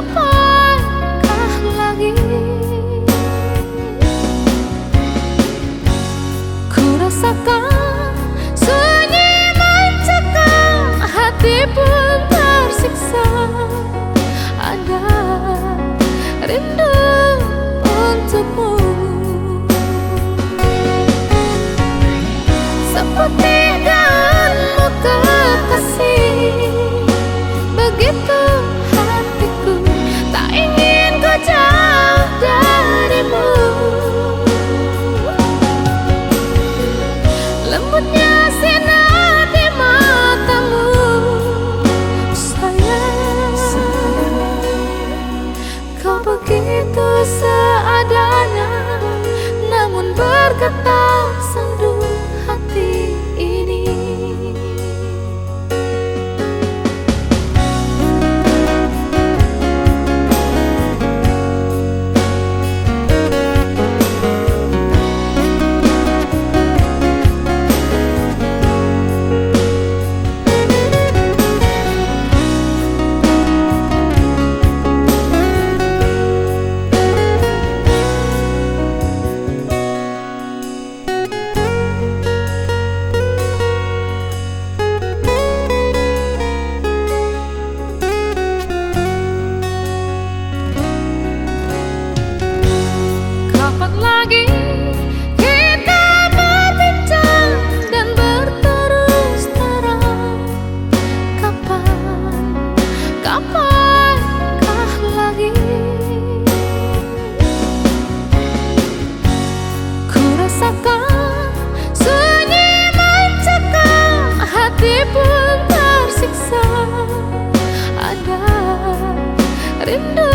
apakah lagi Ku rasakan Kau begitu seadanya Namun bergetar sendu என்று